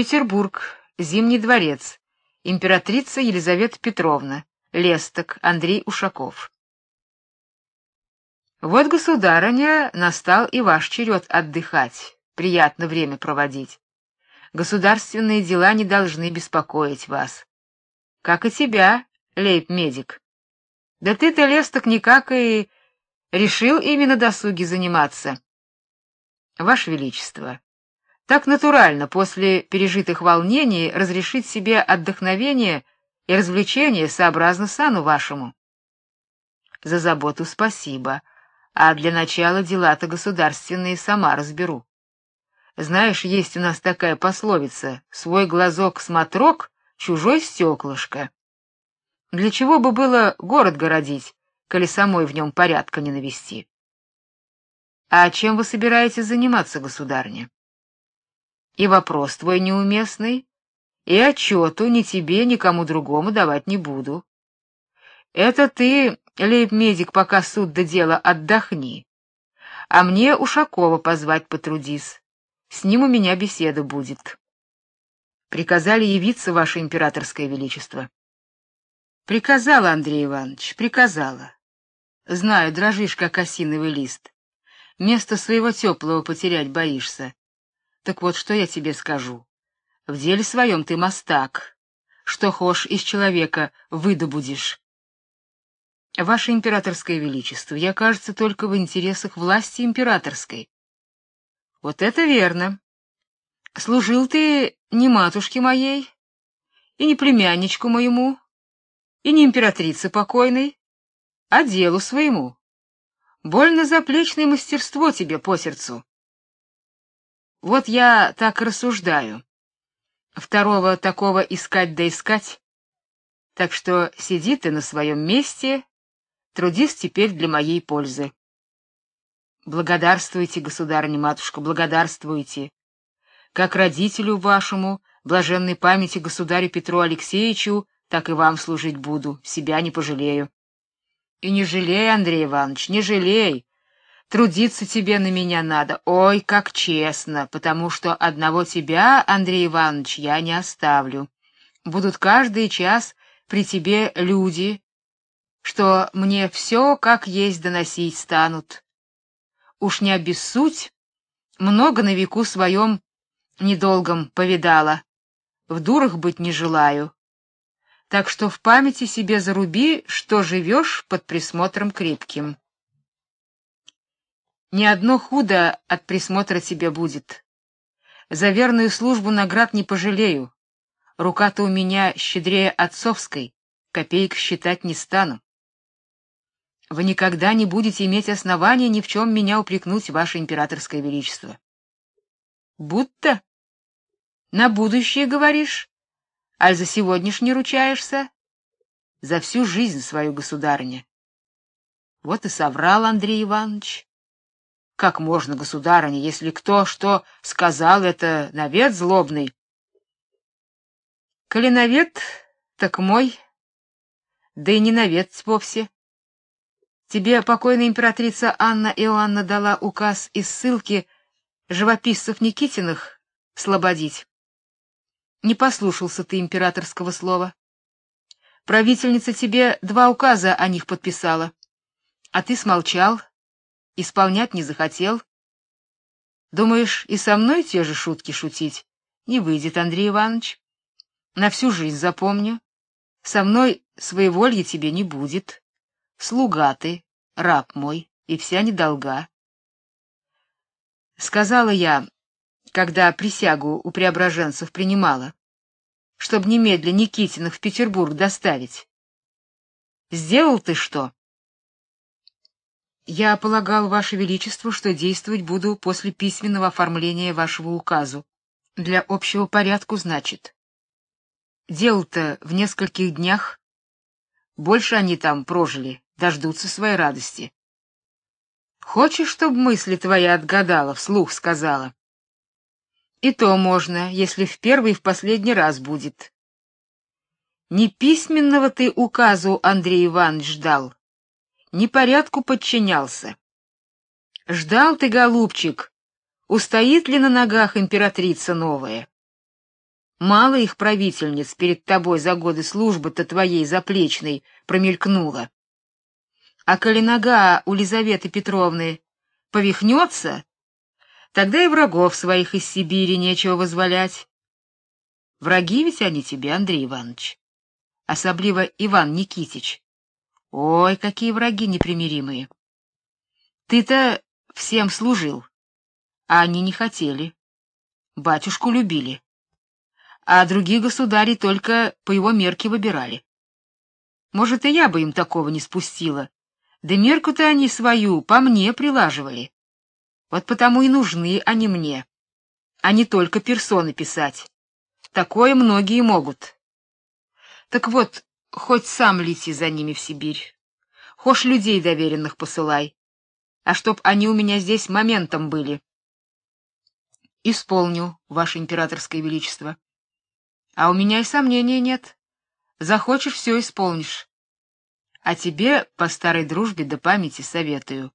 Петербург, Зимний дворец, императрица Елизавета Петровна, Лесток, Андрей Ушаков. Вот, государыня, настал и ваш черед отдыхать, приятно время проводить. Государственные дела не должны беспокоить вас. Как и тебя, лейб-медик. Да ты-то, Лесток, никак и решил именно досуги заниматься. Ваше величество, так натурально после пережитых волнений разрешить себе отдохновение и развлечение сообразно сану вашему. За заботу спасибо, а для начала дела-то государственные сама разберу. Знаешь, есть у нас такая пословица: свой глазок смотрок, чужой стеклышко. Для чего бы было город городить, коли самой в нем порядка не навести? А чем вы собираетесь заниматься, государня? И вопрос твой неуместный, и отчету ни тебе, ни кому другому давать не буду. Это ты, лейб-медик, пока суд до дела отдохни. А мне Ушакова позвать потрудись. С ним у меня беседа будет. Приказали явиться, ваше императорское величество. Приказала, Андрей Иванович, приказала. Знаю, дрожишь, как осиновый лист. Место своего теплого потерять боишься. Так вот, что я тебе скажу. В деле своем ты мастак. Что хошь из человека выдобудешь. Ваше императорское величество, я, кажется, только в интересах власти императорской. Вот это верно. Служил ты не матушке моей, и не племянничку моему, и не императрице покойной, а делу своему. Больно заплечное мастерство тебе по сердцу. Вот я так рассуждаю. Второго такого искать да искать. Так что сиди ты на своем месте, трудись теперь для моей пользы. Благодарствуйте, государыня-матушка, благодарствуйте. Как родителю вашему, блаженной памяти государю Петру Алексеевичу, так и вам служить буду, себя не пожалею. И не жалей, Андрей Иванович, не жалей. Трудиться тебе на меня надо. Ой, как честно, потому что одного тебя, Андрей Иванович, я не оставлю. Будут каждый час при тебе люди, что мне все как есть доносить станут. Уж не обессудь, много на веку своем недолгом повидала. В дурах быть не желаю. Так что в памяти себе заруби, что живешь под присмотром крепким. Ни одно худо от присмотра тебе будет. За верную службу наград не пожалею. Рука-то у меня щедрее отцовской, копеек считать не стану. Вы никогда не будете иметь основания ни в чем меня упрекнуть, ваше императорское величество. Будто на будущее говоришь? Аль за сегодняшний ручаешься? За всю жизнь свою, государыня. Вот и соврал Андрей Иванович. Как можно, государыня, если кто что сказал, это навет злобный? Коли навет, так мой, да и не навет вовсе. Тебе покойная императрица Анна Иоанна дала указ из ссылки живописцев Никитиных слободить. Не послушался ты императорского слова. Правительница тебе два указа о них подписала, а ты смолчал, исполнять не захотел. Думаешь, и со мной те же шутки шутить? Не выйдет, Андрей Иванович. На всю жизнь запомню. Со мной своеволья тебе не будет. Слуга ты, раб мой, и вся недолга. Сказала я, когда присягу у преображенцев принимала, чтобы немедля Никитиных в Петербург доставить. Сделал ты что? Я полагал, ваше величество, что действовать буду после письменного оформления вашего указу. Для общего порядка, значит. Дело-то в нескольких днях. Больше они там прожили, дождутся своей радости. Хочешь, чтобы мысли твои отгадала, вслух сказала? И то можно, если в первый и в последний раз будет. Не письменного ты указу Андрей Иванович ждал, не порядку подчинялся. Ждал ты, голубчик, устоит ли на ногах императрица новая. Мало их правительниц перед тобой за годы службы-то твоей заплечной промелькнуло. А коли нога у Лизаветы Петровны повихнется, тогда и врагов своих из Сибири нечего возволять. Враги ведь они тебе, Андрей Иванович. Особливо Иван Никитич. Ой, какие враги непримиримые. Ты-то всем служил, а они не хотели. Батюшку любили. А другие государи только по его мерке выбирали. Может, и я бы им такого не спустила. Да мерку-то они свою по мне прилаживали. Вот потому и нужны они мне, а не только персоны писать. Такое многие могут. Так вот, хоть сам лети за ними в Сибирь. Хошь людей доверенных посылай. А чтоб они у меня здесь моментом были. Исполню, ваше императорское величество. А у меня и сомнений нет. Захочешь все исполнишь. А тебе по старой дружбе до памяти советую: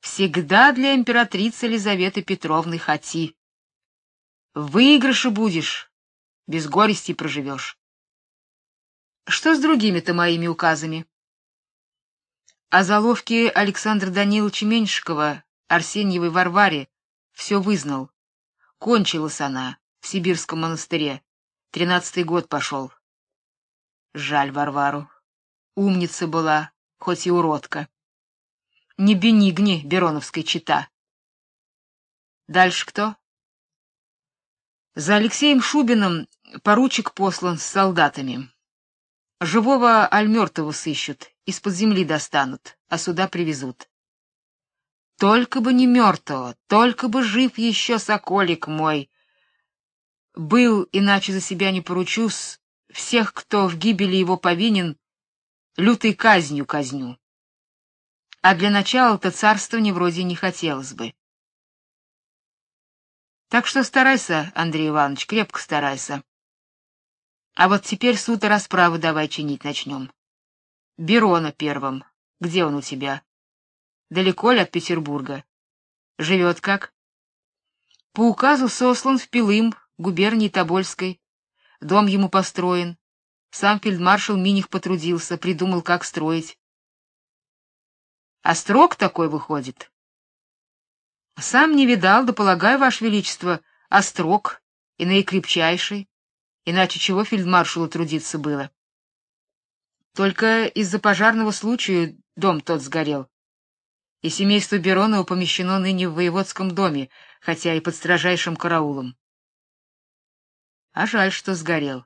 всегда для императрицы Елизаветы Петровны хати. В выигрыше будешь, без горести проживешь. Что с другими-то моими указами? О заловке Александра Даниловича Меньшикова, Арсеньевой Варваре все вызнал. Кончилась она в сибирском монастыре. Тринадцатый год пошел. Жаль Варвару. Умница была, хоть и уродка. Не бенигни Бероновской чита. Дальше кто? За Алексеем Шубиным поручик послан с солдатами. Живого аль мертвого сыщут, из-под земли достанут, а сюда привезут. Только бы не мертвого, только бы жив еще соколик мой. Был, иначе за себя не поручусь, всех, кто в гибели его повинен, лютой казнью казню. А для начала-то царствования вроде не хотелось бы. Так что старайся, Андрей Иванович, крепко старайся. А вот теперь суд и расправы давай чинить начнем. Берона первым. Где он у тебя? Далеко ли от Петербурга? Живет как? По указу сослан в Пилым, губернии Тобольской. Дом ему построен. Сам фельдмаршал Миних потрудился, придумал, как строить. А строк такой выходит. Сам не видал, да полагаю, ваше величество, а строк и наикрепчайший, иначе чего фельдмаршалу трудиться было. Только из-за пожарного случая дом тот сгорел. И семейство Беронова помещено ныне в воеводском доме, хотя и под строжайшим караулом. А жаль, что сгорел.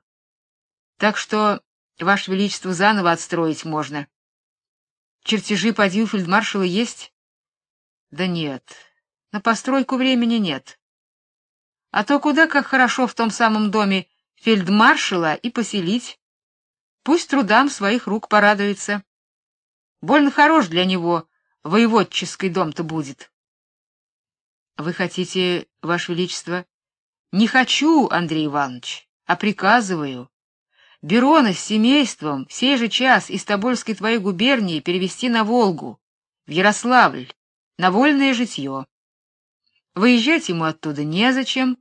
Так что, ваше величество, заново отстроить можно. Чертежи поди у фельдмаршала есть? Да нет. На постройку времени нет. А то куда как хорошо в том самом доме фельдмаршала и поселить. Пусть трудам своих рук порадуется. Больно хорош для него воеводческий дом-то будет. Вы хотите, ваше величество? Не хочу, Андрей Иванович, а приказываю. Берона с семейством сей же час из Тобольской твоей губернии перевести на Волгу, в Ярославль, на вольное житье. Выезжать ему оттуда незачем,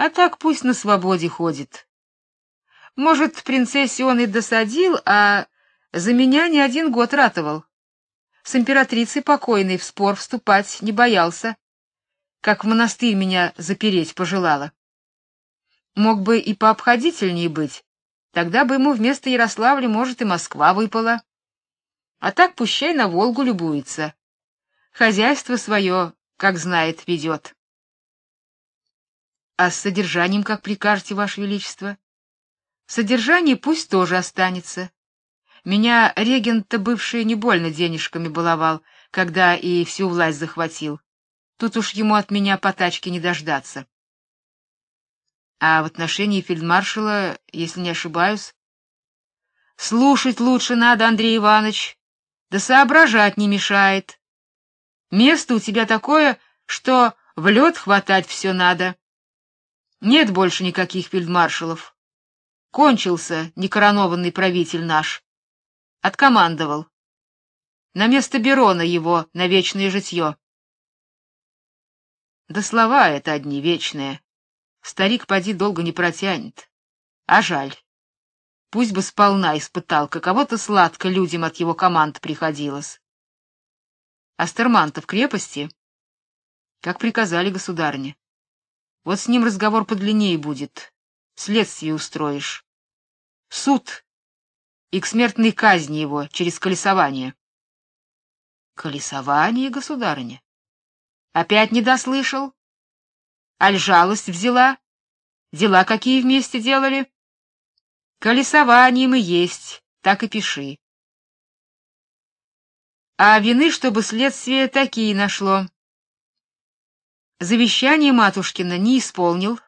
а так пусть на свободе ходит. Может, принцессе он и досадил, а за меня не один год ратовал. С императрицей покойной в спор вступать не боялся, как в монастырь меня запереть пожелала. Мог бы и пообходительнее быть, Тогда бы ему вместо Ярославля, может, и Москва выпала. А так пущай на Волгу любуется. Хозяйство свое, как знает, ведет. А с содержанием как прикажете, ваше величество? Содержание пусть тоже останется. Меня регент-то бывший не больно денежками баловал, когда и всю власть захватил. Тут уж ему от меня по тачке не дождаться. А в отношении фельдмаршала, если не ошибаюсь, слушать лучше надо, Андрей Иванович, да соображать не мешает. Место у тебя такое, что в лед хватать все надо. Нет больше никаких фельдмаршалов. Кончился некоронованный правитель наш. Откомандовал. На место Берона его на вечное житье. Да слова это одни вечные. Старик поди долго не протянет. А жаль. Пусть бы сполна испытал, каково-то сладко людям от его команд приходилось. Астерман-то в крепости? Как приказали государыне. Вот с ним разговор подлиннее будет. Следствие устроишь. Суд и к смертной казни его через колесование. Колесование, государыня? Опять не дослышал? Аль жалость взяла? Дела какие вместе делали? Колесованием и есть, так и пиши. А вины, чтобы следствие такие нашло. Завещание матушкина не исполнил,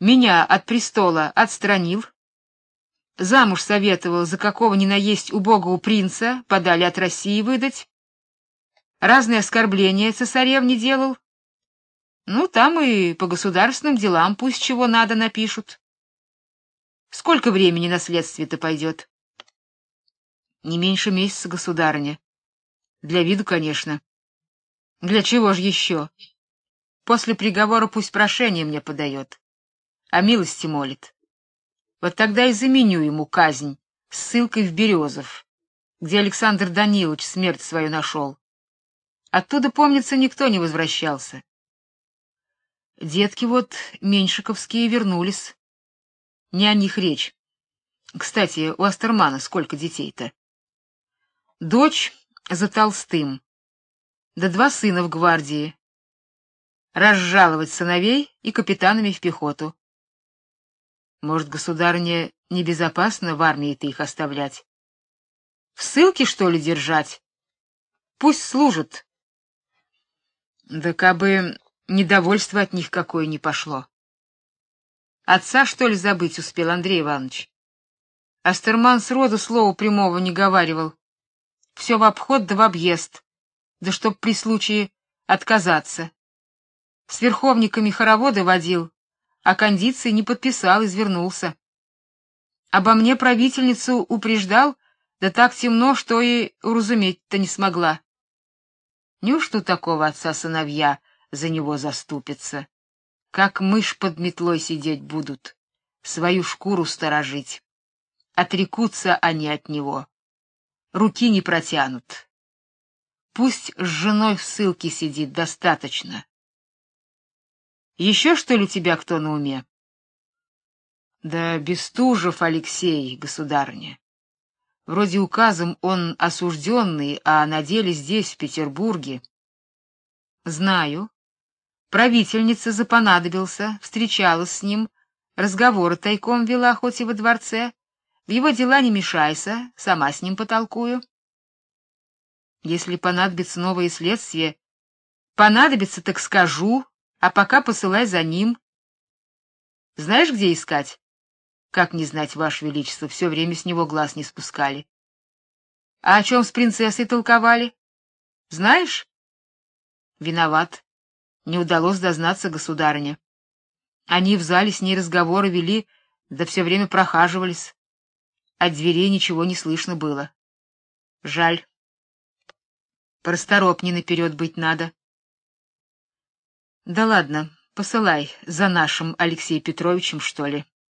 меня от престола отстранил, замуж советовал за какого ни на есть убогого принца подали от России выдать, разные оскорбления цесаревне делал. Ну, там и по государственным делам пусть чего надо напишут. Сколько времени на следствие-то пойдет? Не меньше месяца, государыня. Для виду, конечно. Для чего же еще? После приговора пусть прошение мне подает, а милости молит. Вот тогда и заменю ему казнь ссылкой в Березов, где Александр Данилович смерть свою нашел. Оттуда, помнится, никто не возвращался. Детки вот меньшиковские вернулись. Не о них речь. Кстати, у Астермана сколько детей-то? Дочь за Толстым. Да два сына в гвардии. Разжаловать сыновей и капитанами в пехоту. Может, государыне небезопасно в армии-то их оставлять? В ссылке, что ли, держать? Пусть служат. Да кабы недовольство от них какое не пошло. Отца, что ли, забыть успел Андрей Иванович? Астерман сроду слова прямого не говаривал все в обход да в объезд, да чтоб при случае отказаться. С верховниками хороводы водил, а кондиции не подписал, извернулся. Обо мне правительницу упреждал, да так темно, что и уразуметь-то не смогла. Неужто такого отца сыновья за него заступятся? Как мышь под метлой сидеть будут, свою шкуру сторожить. Отрекутся они от него руки не протянут. Пусть с женой в ссылке сидит достаточно. Еще что ли тебя кто на уме? Да Бестужев Алексей, государыня. Вроде указом он осужденный, а на деле здесь, в Петербурге. Знаю. Правительница запонадобился, встречалась с ним, разговоры тайком вела хоть и во дворце, в его дела не мешайся, сама с ним потолкую. Если понадобится новое следствие, понадобится, так скажу, а пока посылай за ним. Знаешь, где искать? Как не знать, ваше величество, все время с него глаз не спускали. А о чем с принцессой толковали? Знаешь? Виноват. Не удалось дознаться государыне. Они в зале с ней разговоры вели, да все время прохаживались. От дверей ничего не слышно было. Жаль. Порасторопней наперед быть надо. Да ладно, посылай за нашим Алексеем Петровичем, что ли.